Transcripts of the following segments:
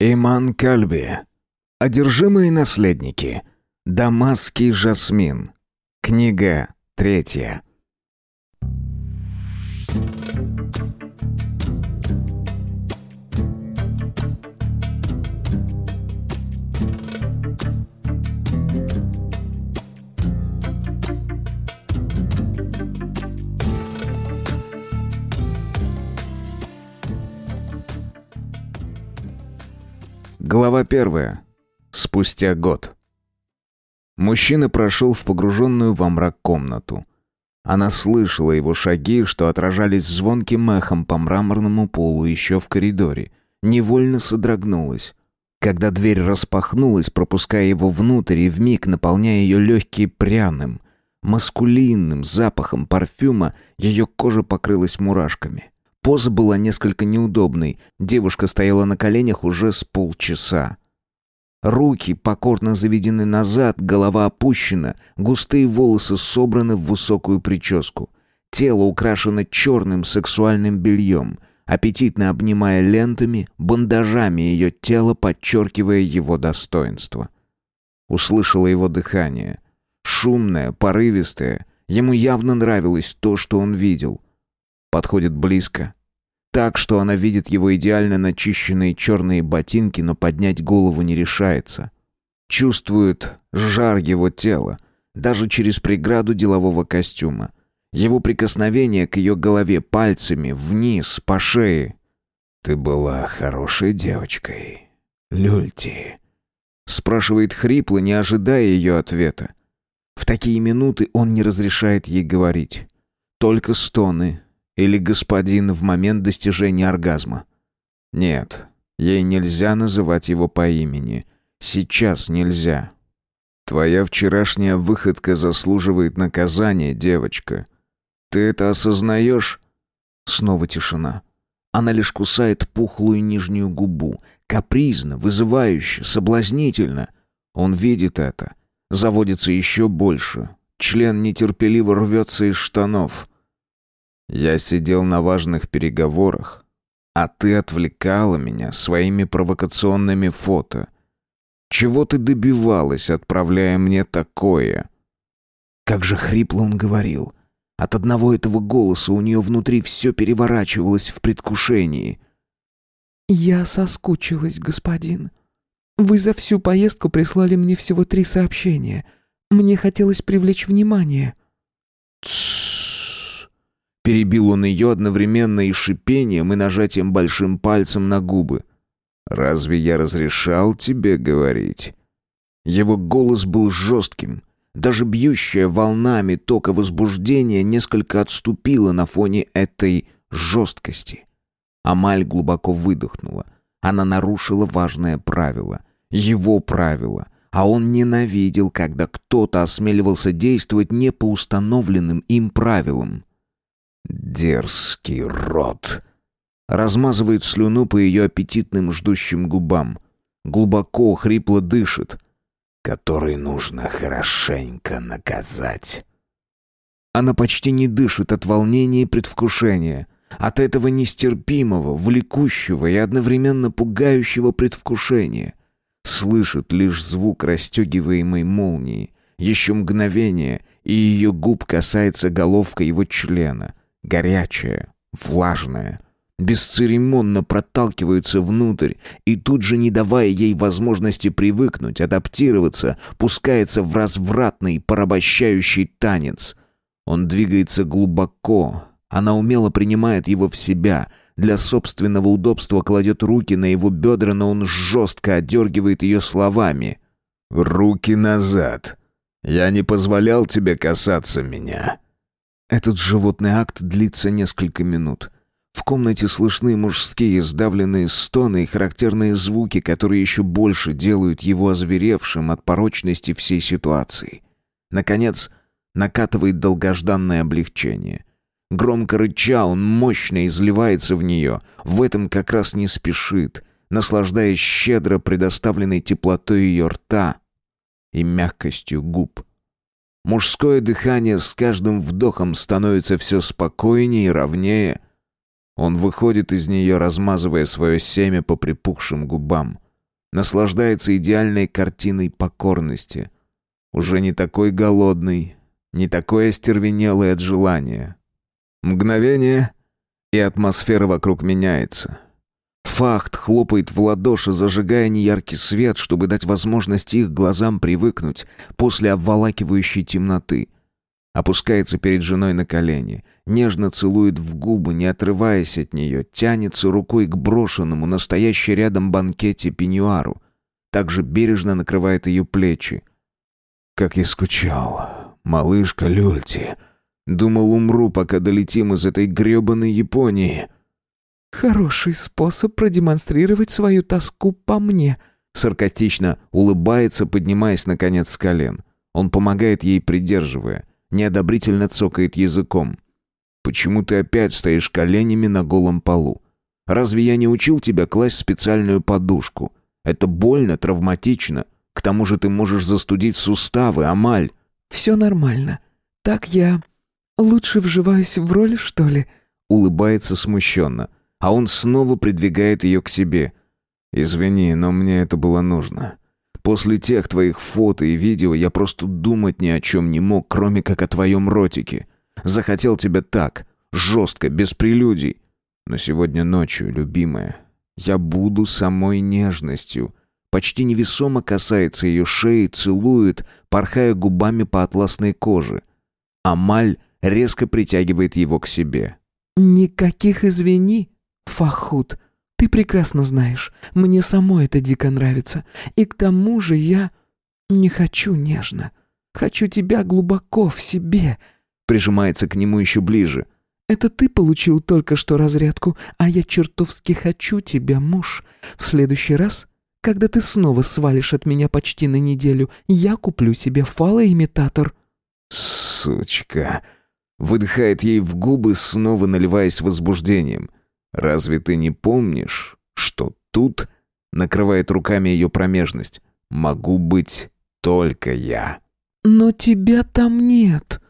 Иман Кальби. Одержимые наследники. Дамасский жасмин. Книга третья. Глава первая. Спустя год. Мужчина прошел в погруженную во мрак комнату. Она слышала его шаги, что отражались звонким эхом по мраморному полу еще в коридоре. Невольно содрогнулась. Когда дверь распахнулась, пропуская его внутрь и вмиг наполняя ее легкие пряным, маскулинным запахом парфюма, ее кожа покрылась мурашками. Поза была несколько неудобной. Девушка стояла на коленях уже с полчаса. Руки покорно заведены назад, голова опущена, густые волосы собраны в высокую прическу. Тело украшено черным сексуальным бельем, аппетитно обнимая лентами, бандажами ее тело, подчеркивая его достоинство. Услышала его дыхание. Шумное, порывистое. Ему явно нравилось то, что он видел — Подходит близко. Так, что она видит его идеально начищенные черные ботинки, но поднять голову не решается. Чувствует жар его тела, даже через преграду делового костюма. Его прикосновение к ее голове пальцами, вниз, по шее. «Ты была хорошей девочкой, Люльти», — спрашивает хрипло, не ожидая ее ответа. В такие минуты он не разрешает ей говорить. Только стоны, или господин в момент достижения оргазма? Нет, ей нельзя называть его по имени. Сейчас нельзя. Твоя вчерашняя выходка заслуживает наказания, девочка. Ты это осознаешь? Снова тишина. Она лишь кусает пухлую нижнюю губу. Капризно, вызывающе, соблазнительно. Он видит это. Заводится еще больше. Член нетерпеливо рвется из штанов. Я сидел на важных переговорах, а ты отвлекала меня своими провокационными фото. Чего ты добивалась, отправляя мне такое? Как же хрипло он говорил. От одного этого голоса у нее внутри все переворачивалось в предвкушении. «Я соскучилась, господин. Вы за всю поездку прислали мне всего три сообщения. Мне хотелось привлечь внимание». «Тссс!» Перебил он ее одновременно и шипением, и нажатием большим пальцем на губы. «Разве я разрешал тебе говорить?» Его голос был жестким. Даже бьющая волнами тока возбуждения несколько отступила на фоне этой жесткости. Амаль глубоко выдохнула. Она нарушила важное правило. Его правило. А он ненавидел, когда кто-то осмеливался действовать не по установленным им правилам. Дерзкий рот. Размазывает слюну по ее аппетитным ждущим губам. Глубоко, хрипло дышит. Который нужно хорошенько наказать. Она почти не дышит от волнения и предвкушения. От этого нестерпимого, влекущего и одновременно пугающего предвкушения. Слышит лишь звук расстегиваемой молнии. Еще мгновение, и ее губ касается головка его члена горячая, влажная, бесцеремонно проталкиваются внутрь и тут же, не давая ей возможности привыкнуть, адаптироваться, пускается в развратный, порабощающий танец. Он двигается глубоко, она умело принимает его в себя, для собственного удобства кладет руки на его бедра, но он жестко отдергивает ее словами. «Руки назад! Я не позволял тебе касаться меня!» Этот животный акт длится несколько минут. В комнате слышны мужские сдавленные стоны и характерные звуки, которые еще больше делают его озверевшим от порочности всей ситуации. Наконец, накатывает долгожданное облегчение. Громко рыча, он мощно изливается в нее, в этом как раз не спешит, наслаждаясь щедро предоставленной теплотой ее рта и мягкостью губ. Мужское дыхание с каждым вдохом становится все спокойнее и ровнее. Он выходит из нее, размазывая свое семя по припухшим губам. наслаждается идеальной картиной покорности. Уже не такой голодный, не такой остервенелый от желания. Мгновение, и атмосфера вокруг меняется. Фахт хлопает в ладоши, зажигая неяркий свет, чтобы дать возможность их глазам привыкнуть после обволакивающей темноты. Опускается перед женой на колени, нежно целует в губы, не отрываясь от нее, тянется рукой к брошенному, настоящей рядом банкете пеньюару. Также бережно накрывает ее плечи. «Как я скучал, малышка Люльти!» Думал, умру, пока долетим из этой грёбаной Японии. «Хороший способ продемонстрировать свою тоску по мне», саркастично улыбается, поднимаясь наконец с колен. Он помогает ей, придерживая, неодобрительно цокает языком. «Почему ты опять стоишь коленями на голом полу? Разве я не учил тебя класть специальную подушку? Это больно, травматично. К тому же ты можешь застудить суставы, Амаль». «Все нормально. Так я лучше вживаюсь в роль, что ли?» Улыбается смущенно а он снова придвигает ее к себе. «Извини, но мне это было нужно. После тех твоих фото и видео я просто думать ни о чем не мог, кроме как о твоем ротике. Захотел тебя так, жестко, без прелюдий. Но сегодня ночью, любимая, я буду самой нежностью». Почти невесомо касается ее шеи, целует, порхая губами по атласной коже. Амаль резко притягивает его к себе. «Никаких извини», Фахут, ты прекрасно знаешь, мне самой это дико нравится. И к тому же я не хочу нежно. Хочу тебя глубоко в себе. Прижимается к нему еще ближе. Это ты получил только что разрядку, а я чертовски хочу тебя, муж. В следующий раз, когда ты снова свалишь от меня почти на неделю, я куплю себе фалоимитатор. Сучка. Выдыхает ей в губы, снова наливаясь возбуждением. Разве ты не помнишь, что тут, накрывает руками ее промежность, могу быть только я? Но тебя там нет.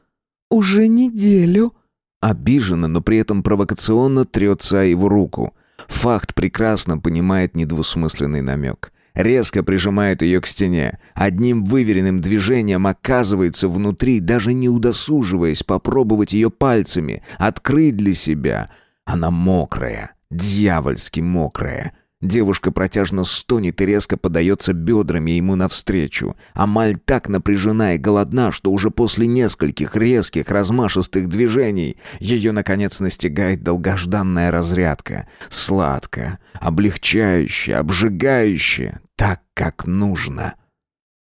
Уже неделю. Обиженно, но при этом провокационно трется его руку. Факт прекрасно понимает недвусмысленный намек. Резко прижимает ее к стене. Одним выверенным движением оказывается внутри, даже не удосуживаясь попробовать ее пальцами, открыть для себя — она мокрая, дьявольски мокрая. Девушка протяжно стонет и резко подается бедрами ему навстречу. Амаль так напряжена и голодна, что уже после нескольких резких, размашистых движений ее, наконец, настигает долгожданная разрядка. Сладко, облегчающе, обжигающе, так, как нужно.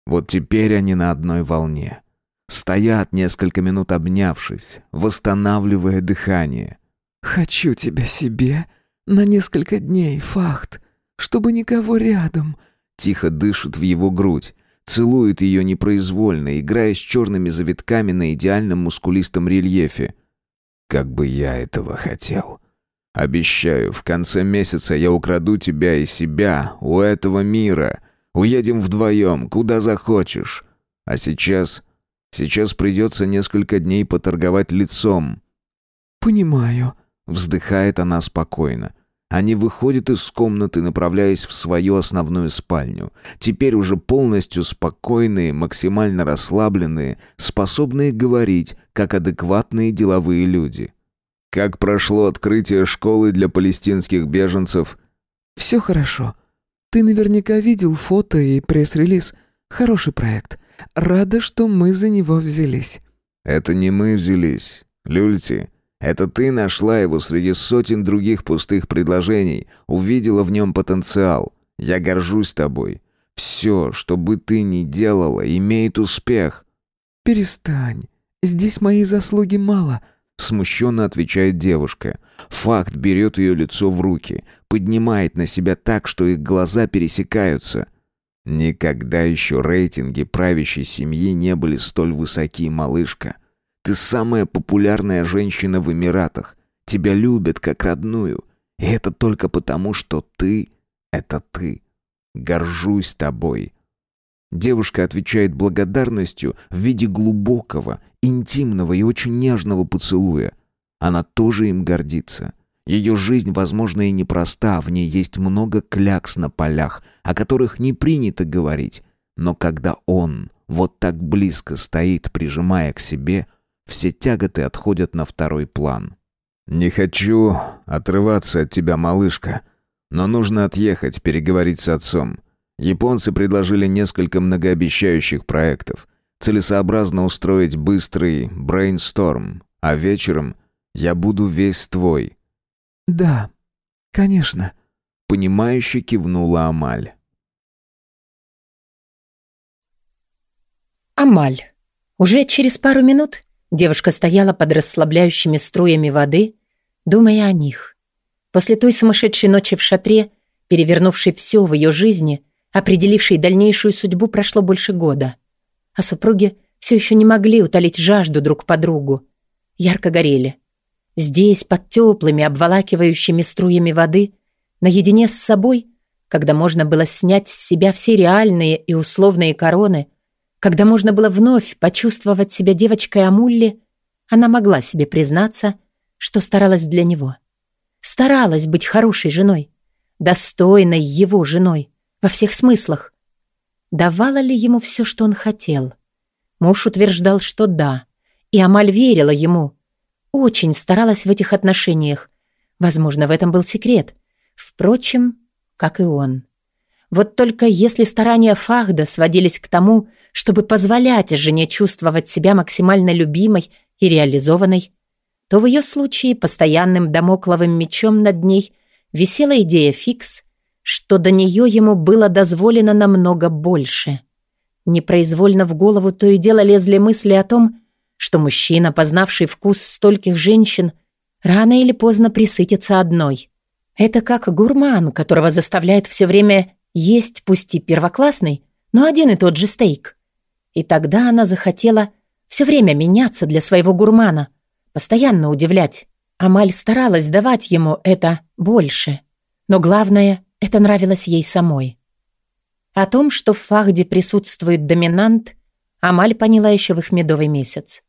Вот теперь они на одной волне. Стоят несколько минут обнявшись, восстанавливая дыхание. «Хочу тебя себе на несколько дней, факт, чтобы никого рядом». Тихо дышит в его грудь, целует ее непроизвольно, играя с черными завитками на идеальном мускулистом рельефе. «Как бы я этого хотел!» «Обещаю, в конце месяца я украду тебя и себя у этого мира. Уедем вдвоем, куда захочешь. А сейчас... Сейчас придется несколько дней поторговать лицом». «Понимаю», Вздыхает она спокойно. Они выходят из комнаты, направляясь в свою основную спальню. Теперь уже полностью спокойные, максимально расслабленные, способные говорить, как адекватные деловые люди. Как прошло открытие школы для палестинских беженцев? Все хорошо. Ты наверняка видел фото и пресс-релиз. Хороший проект. Рада, что мы за него взялись. Это не мы взялись. Люльти, это ты нашла его среди сотен других пустых предложений, увидела в нем потенциал. Я горжусь тобой. Все, что бы ты ни делала, имеет успех». «Перестань. Здесь моей заслуги мало», — смущенно отвечает девушка. Факт берет ее лицо в руки, поднимает на себя так, что их глаза пересекаются. Никогда еще рейтинги правящей семьи не были столь высоки, малышка. Ты самая популярная женщина в Эмиратах. Тебя любят как родную. И это только потому, что ты — это ты. Горжусь тобой». Девушка отвечает благодарностью в виде глубокого, интимного и очень нежного поцелуя. Она тоже им гордится. Ее жизнь, возможно, и непроста, в ней есть много клякс на полях, о которых не принято говорить. Но когда он вот так близко стоит, прижимая к себе, все тяготы отходят на второй план. «Не хочу отрываться от тебя, малышка, но нужно отъехать, переговорить с отцом. Японцы предложили несколько многообещающих проектов. Целесообразно устроить быстрый брейнсторм, а вечером я буду весь твой». «Да, конечно», — понимающе кивнула Амаль. Амаль. Уже через пару минут девушка стояла под расслабляющими струями воды, думая о них. После той сумасшедшей ночи в шатре, перевернувшей все в ее жизни, определившей дальнейшую судьбу, прошло больше года. А супруги все еще не могли утолить жажду друг по другу. Ярко горели. Здесь, под теплыми, обволакивающими струями воды, наедине с собой, когда можно было снять с себя все реальные и условные короны — когда можно было вновь почувствовать себя девочкой Амулли, она могла себе признаться, что старалась для него. Старалась быть хорошей женой, достойной его женой, во всех смыслах. Давала ли ему все, что он хотел? Муж утверждал, что да, и Амаль верила ему. Очень старалась в этих отношениях. Возможно, в этом был секрет. Впрочем, как и он. Вот только если старания Фахда сводились к тому, чтобы позволять жене чувствовать себя максимально любимой и реализованной, то в ее случае постоянным домокловым мечом над ней висела идея фикс, что до нее ему было дозволено намного больше. Непроизвольно в голову то и дело лезли мысли о том, что мужчина, познавший вкус стольких женщин, рано или поздно присытится одной. Это как гурман, которого заставляют все время есть пусть и первоклассный, но один и тот же стейк. И тогда она захотела все время меняться для своего гурмана, постоянно удивлять. Амаль старалась давать ему это больше. Но главное, это нравилось ей самой. О том, что в Фахде присутствует доминант, Амаль поняла еще в их медовый месяц.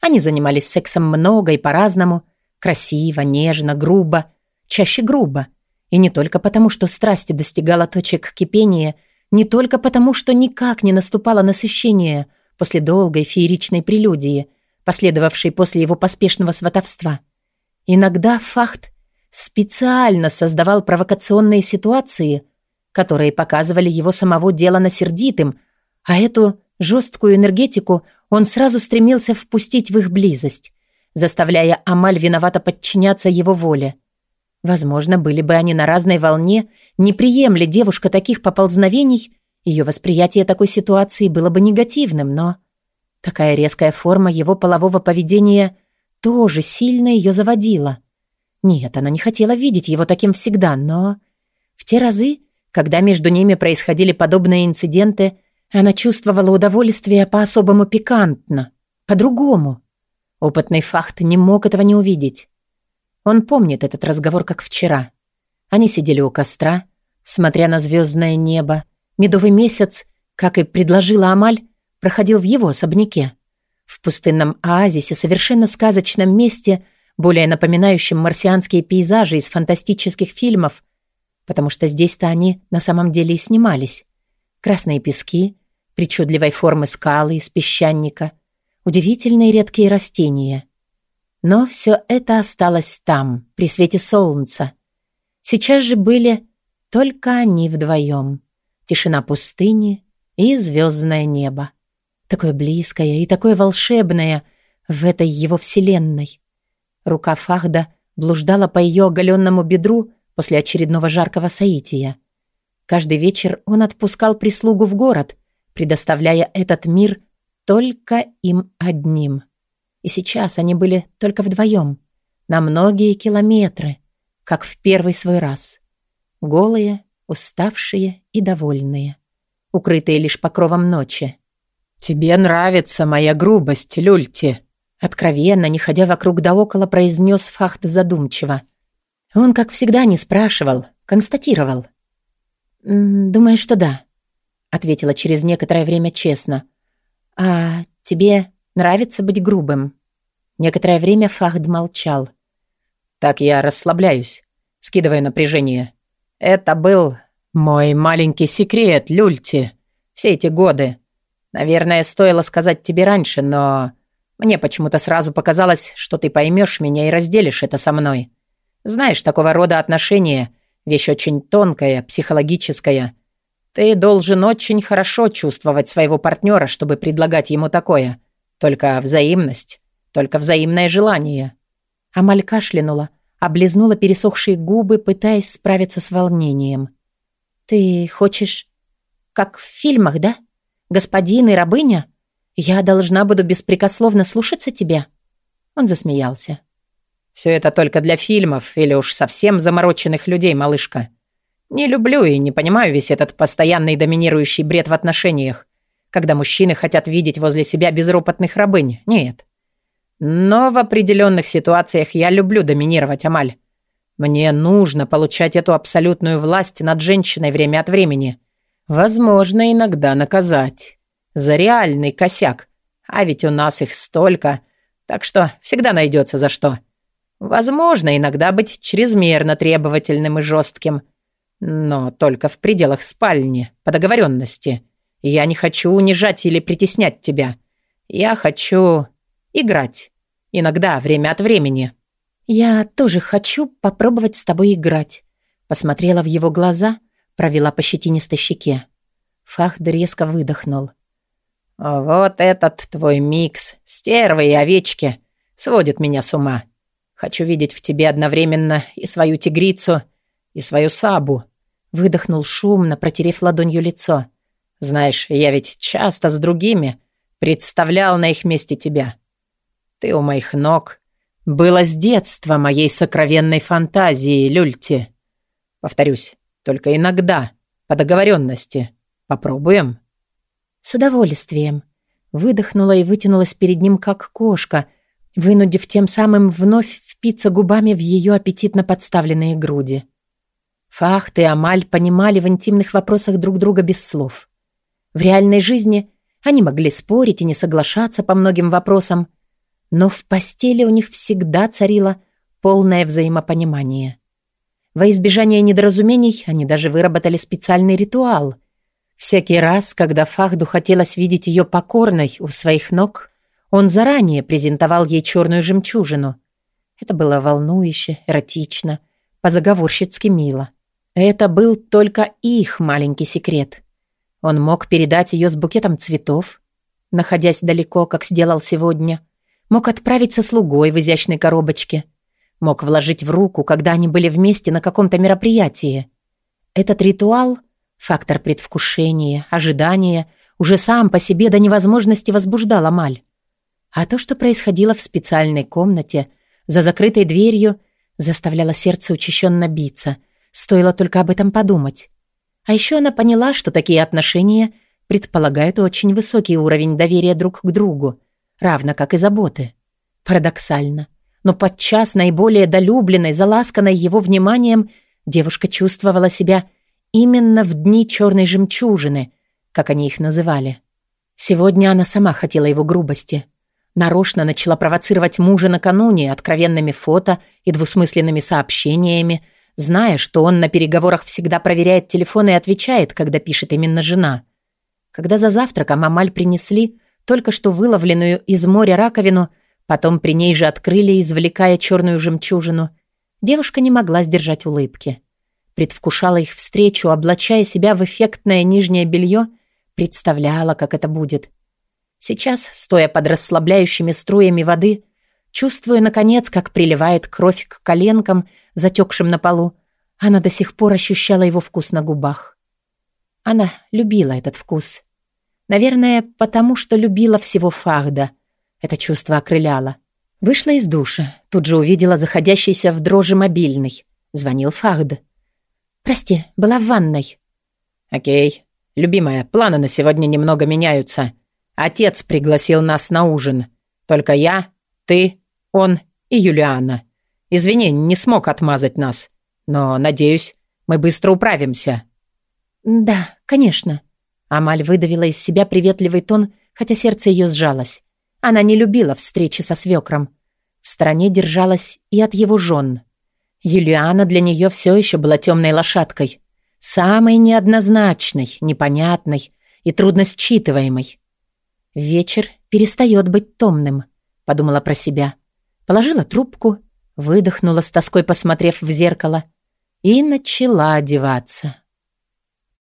Они занимались сексом много и по-разному, красиво, нежно, грубо, чаще грубо — и не только потому, что страсть достигала точек кипения, не только потому, что никак не наступало насыщение после долгой фееричной прелюдии, последовавшей после его поспешного сватовства. Иногда Фахт специально создавал провокационные ситуации, которые показывали его самого делано сердитым, а эту жесткую энергетику он сразу стремился впустить в их близость, заставляя Амаль виновато подчиняться его воле. Возможно, были бы они на разной волне, не приемли девушка таких поползновений, ее восприятие такой ситуации было бы негативным, но... Такая резкая форма его полового поведения тоже сильно ее заводила. Нет, она не хотела видеть его таким всегда, но... В те разы, когда между ними происходили подобные инциденты, она чувствовала удовольствие по-особому пикантно, по-другому. Опытный факт не мог этого не увидеть. Он помнит этот разговор как вчера. Они сидели у костра, смотря на звездное небо. Медовый месяц, как и предложила Амаль, проходил в его особняке. В пустынном оазисе, совершенно сказочном месте, более напоминающем марсианские пейзажи из фантастических фильмов, потому что здесь-то они на самом деле и снимались. Красные пески, причудливой формы скалы из песчаника, удивительные редкие растения — но все это осталось там, при свете солнца. Сейчас же были только они вдвоем. Тишина пустыни и звездное небо. Такое близкое и такое волшебное в этой его вселенной. Рука Фахда блуждала по ее оголенному бедру после очередного жаркого соития. Каждый вечер он отпускал прислугу в город, предоставляя этот мир только им одним. И сейчас они были только вдвоем, на многие километры, как в первый свой раз. Голые, уставшие и довольные, укрытые лишь покровом ночи. «Тебе нравится моя грубость, Люльти!» Откровенно, не ходя вокруг да около, произнес Фахт задумчиво. Он, как всегда, не спрашивал, констатировал. «Думаю, что да», — ответила через некоторое время честно. «А тебе Нравится быть грубым». Некоторое время Фахд молчал. Так я расслабляюсь, скидывая напряжение. Это был мой маленький секрет, Люльти. Все эти годы. Наверное, стоило сказать тебе раньше, но мне почему-то сразу показалось, что ты поймешь меня и разделишь это со мной. Знаешь, такого рода отношения — вещь очень тонкая, психологическая. Ты должен очень хорошо чувствовать своего партнера, чтобы предлагать ему такое. Только взаимность, только взаимное желание. Амаль кашлянула, облизнула пересохшие губы, пытаясь справиться с волнением. «Ты хочешь... как в фильмах, да? Господин и рабыня? Я должна буду беспрекословно слушаться тебя?» Он засмеялся. «Все это только для фильмов или уж совсем замороченных людей, малышка. Не люблю и не понимаю весь этот постоянный доминирующий бред в отношениях, когда мужчины хотят видеть возле себя безропотных рабынь. Нет. Но в определенных ситуациях я люблю доминировать, Амаль. Мне нужно получать эту абсолютную власть над женщиной время от времени. Возможно, иногда наказать. За реальный косяк. А ведь у нас их столько. Так что всегда найдется за что. Возможно, иногда быть чрезмерно требовательным и жестким. Но только в пределах спальни, по договоренности. Я не хочу унижать или притеснять тебя. Я хочу играть. Иногда, время от времени». «Я тоже хочу попробовать с тобой играть», — посмотрела в его глаза, провела по щетинистой щеке. Фахд резко выдохнул. «Вот этот твой микс, стервы и овечки, сводит меня с ума. Хочу видеть в тебе одновременно и свою тигрицу, и свою сабу». Выдохнул шумно, протерев ладонью лицо. «Знаешь, я ведь часто с другими представлял на их месте тебя. Ты у моих ног. Было с детства моей сокровенной фантазией, Люльти. Повторюсь, только иногда, по договоренности. Попробуем?» «С удовольствием». Выдохнула и вытянулась перед ним, как кошка, вынудив тем самым вновь впиться губами в ее аппетитно подставленные груди. Фахт и Амаль понимали в интимных вопросах друг друга без слов. В реальной жизни они могли спорить и не соглашаться по многим вопросам, но в постели у них всегда царило полное взаимопонимание. Во избежание недоразумений они даже выработали специальный ритуал. Всякий раз, когда Фахду хотелось видеть ее покорной у своих ног, он заранее презентовал ей черную жемчужину. Это было волнующе, эротично, позаговорщицки мило. Это был только их маленький секрет. Он мог передать ее с букетом цветов, находясь далеко, как сделал сегодня — Мог отправить со слугой в изящной коробочке. Мог вложить в руку, когда они были вместе на каком-то мероприятии. Этот ритуал — фактор предвкушения, ожидания — уже сам по себе до невозможности возбуждал Амаль. А то, что происходило в специальной комнате, за закрытой дверью, заставляло сердце учащенно биться. Стоило только об этом подумать. А еще она поняла, что такие отношения предполагают очень высокий уровень доверия друг к другу — равно как и заботы. Парадоксально, но подчас наиболее долюбленной, заласканной его вниманием, девушка чувствовала себя именно в дни черной жемчужины, как они их называли. Сегодня она сама хотела его грубости. Нарочно начала провоцировать мужа накануне откровенными фото и двусмысленными сообщениями, зная, что он на переговорах всегда проверяет телефон и отвечает, когда пишет именно жена. Когда за завтраком Амаль принесли, только что выловленную из моря раковину, потом при ней же открыли, извлекая черную жемчужину. Девушка не могла сдержать улыбки. Предвкушала их встречу, облачая себя в эффектное нижнее белье, представляла, как это будет. Сейчас, стоя под расслабляющими струями воды, чувствуя, наконец, как приливает кровь к коленкам, затекшим на полу, она до сих пор ощущала его вкус на губах. Она любила этот вкус. Наверное, потому что любила всего Фахда. Это чувство окрыляло. Вышла из душа. Тут же увидела заходящийся в дрожи мобильный. Звонил Фахд. «Прости, была в ванной». «Окей. Любимая, планы на сегодня немного меняются. Отец пригласил нас на ужин. Только я, ты, он и Юлиана. Извини, не смог отмазать нас. Но, надеюсь, мы быстро управимся». «Да, конечно», Амаль выдавила из себя приветливый тон, хотя сердце ее сжалось. Она не любила встречи со свекром. В стороне держалась и от его жен. Юлиана для нее все еще была темной лошадкой. Самой неоднозначной, непонятной и трудно считываемой. Вечер перестает быть томным, подумала про себя. Положила трубку, выдохнула с тоской, посмотрев в зеркало, и начала одеваться.